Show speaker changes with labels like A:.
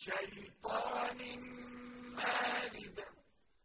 A: الشيطان